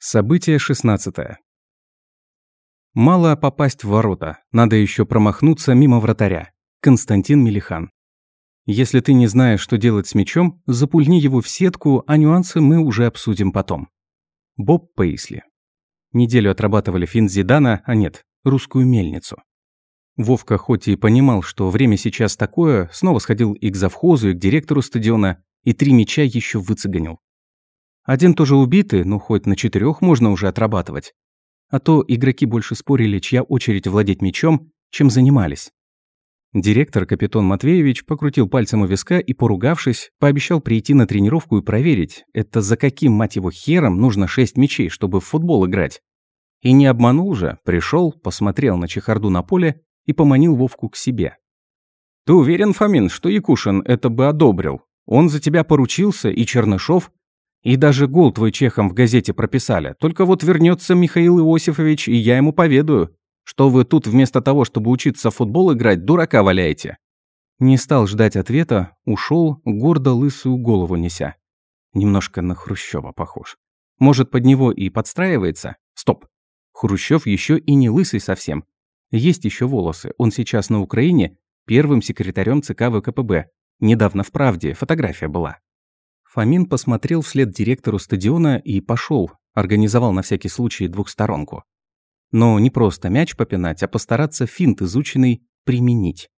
Событие 16. Мало попасть в ворота, надо еще промахнуться мимо вратаря. Константин Мелихан. Если ты не знаешь, что делать с мячом, запульни его в сетку, а нюансы мы уже обсудим потом. Боб Пейсли. Неделю отрабатывали финт Зидана, а нет, русскую мельницу. Вовка хоть и понимал, что время сейчас такое, снова сходил и к завхозу, и к директору стадиона, и три мяча еще выцеганил. Один тоже убитый, но хоть на четырех можно уже отрабатывать. А то игроки больше спорили, чья очередь владеть мячом, чем занимались. Директор, капитан Матвеевич, покрутил пальцем у виска и, поругавшись, пообещал прийти на тренировку и проверить, это за каким, мать его, хером нужно шесть мячей, чтобы в футбол играть. И не обманул же, пришел, посмотрел на чехарду на поле и поманил Вовку к себе. «Ты уверен, Фомин, что Якушин это бы одобрил? Он за тебя поручился, и Чернышов, и даже гол твой чехом в газете прописали. Только вот вернется Михаил Иосифович, и я ему поведаю, что вы тут вместо того, чтобы учиться в футбол играть, дурака валяете». Не стал ждать ответа, ушел, гордо лысую голову неся. Немножко на Хрущева похож. Может, под него и подстраивается? Стоп. Хрущев еще и не лысый совсем. Есть еще волосы. Он сейчас на Украине первым секретарем ЦК ВКПБ. Недавно в «Правде» фотография была. Фомин посмотрел вслед директору стадиона и пошел, организовал на всякий случай двухсторонку. Но не просто мяч попинать, а постараться финт изученный применить.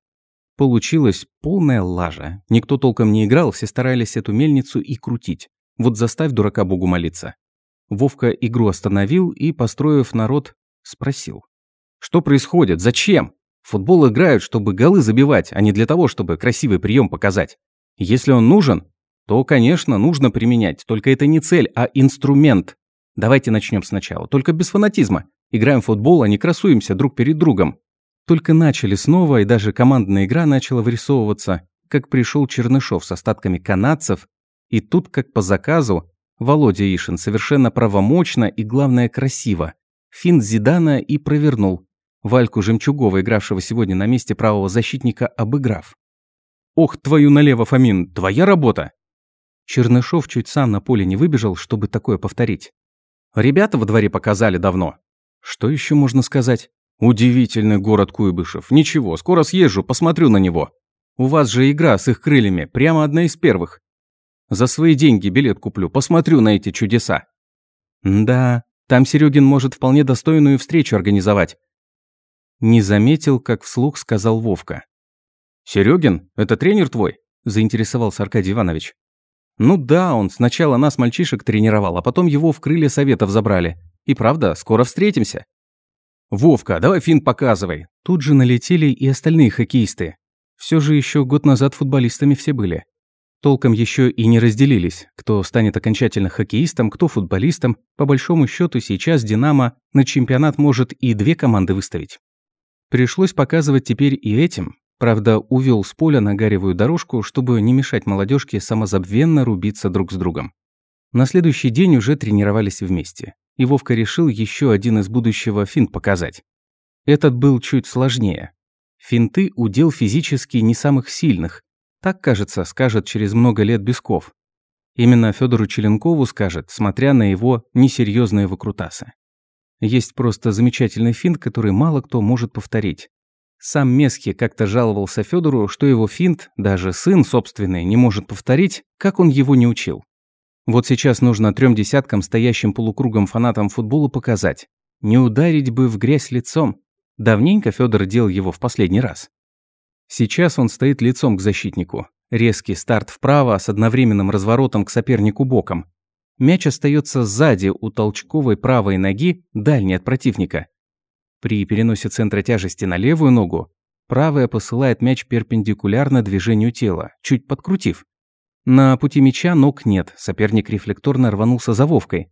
Получилась полная лажа. Никто толком не играл, все старались эту мельницу и крутить. Вот заставь дурака богу молиться. Вовка игру остановил и, построив народ, спросил. «Что происходит? Зачем? футбол играют, чтобы голы забивать, а не для того, чтобы красивый прием показать. Если он нужен, то, конечно, нужно применять, только это не цель, а инструмент. Давайте начнем сначала, только без фанатизма. Играем в футбол, а не красуемся друг перед другом. Только начали снова, и даже командная игра начала вырисовываться, как пришел Чернышов с остатками канадцев, и тут, как по заказу, Володя Ишин совершенно правомочно и, главное, красиво. Финт Зидана и провернул. Вальку Жемчугова, игравшего сегодня на месте правого защитника, обыграв. «Ох, твою налево, Фомин, твоя работа!» Чернышов чуть сам на поле не выбежал, чтобы такое повторить. Ребята во дворе показали давно. Что еще можно сказать? Удивительный город Куйбышев. Ничего, скоро съезжу, посмотрю на него. У вас же игра с их крыльями, прямо одна из первых. За свои деньги билет куплю, посмотрю на эти чудеса. Да, там Серегин может вполне достойную встречу организовать. Не заметил, как вслух сказал Вовка. Серегин, это тренер твой? Заинтересовался Аркадий Иванович. Ну да, он сначала нас, мальчишек, тренировал, а потом его в крылья советов забрали. И правда, скоро встретимся. Вовка, давай финт показывай. Тут же налетели и остальные хоккеисты. Все же еще год назад футболистами все были. Толком еще и не разделились, кто станет окончательно хоккеистом, кто футболистом. По большому счету сейчас «Динамо» на чемпионат может и две команды выставить. Пришлось показывать теперь и этим, Правда, увел с поля на гаревую дорожку, чтобы не мешать молодежке самозабвенно рубиться друг с другом. На следующий день уже тренировались вместе. И Вовка решил еще один из будущего финт показать. Этот был чуть сложнее. Финты – удел физически не самых сильных. Так, кажется, скажет через много лет Бесков. Именно Федору Челенкову скажет, смотря на его несерьезные выкрутасы. Есть просто замечательный финт, который мало кто может повторить. Сам Месхи как-то жаловался Федору, что его финт даже сын собственный не может повторить, как он его не учил. Вот сейчас нужно трем десяткам стоящим полукругом фанатам футбола показать. Не ударить бы в грязь лицом. Давненько Федор делал его в последний раз. Сейчас он стоит лицом к защитнику. Резкий старт вправо с одновременным разворотом к сопернику боком. Мяч остается сзади у толчковой правой ноги, дальней от противника. При переносе центра тяжести на левую ногу правая посылает мяч перпендикулярно движению тела, чуть подкрутив. На пути мяча ног нет, соперник рефлекторно рванулся за Вовкой.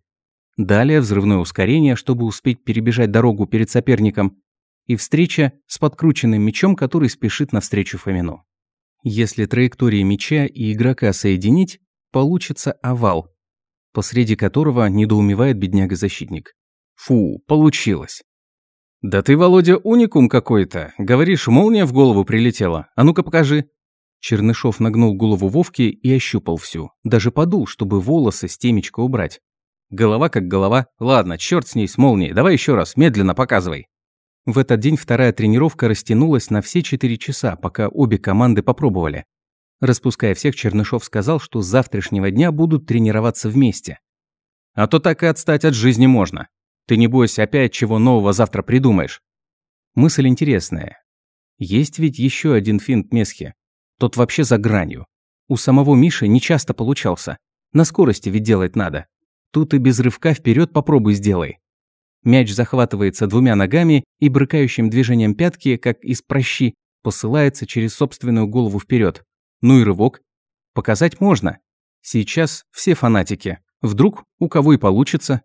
Далее взрывное ускорение, чтобы успеть перебежать дорогу перед соперником, и встреча с подкрученным мячом, который спешит навстречу Фомину. Если траектории мяча и игрока соединить, получится овал, посреди которого недоумевает бедняга-защитник. Фу, получилось. «Да ты, Володя, уникум какой-то. Говоришь, молния в голову прилетела. А ну-ка покажи». Чернышов нагнул голову Вовки и ощупал всю. Даже подул, чтобы волосы с темечка убрать. Голова как голова. Ладно, черт с ней, с молнией. Давай еще раз, медленно показывай. В этот день вторая тренировка растянулась на все четыре часа, пока обе команды попробовали. Распуская всех, Чернышов сказал, что с завтрашнего дня будут тренироваться вместе. А то так и отстать от жизни можно. Ты не бойся, опять чего нового завтра придумаешь. Мысль интересная. Есть ведь еще один финт Месхи. Тот вообще за гранью. У самого Миши не часто получался. На скорости ведь делать надо. Тут и без рывка вперед попробуй сделай. Мяч захватывается двумя ногами и брыкающим движением пятки, как из прощи, посылается через собственную голову вперед. Ну и рывок. Показать можно. Сейчас все фанатики. Вдруг у кого и получится.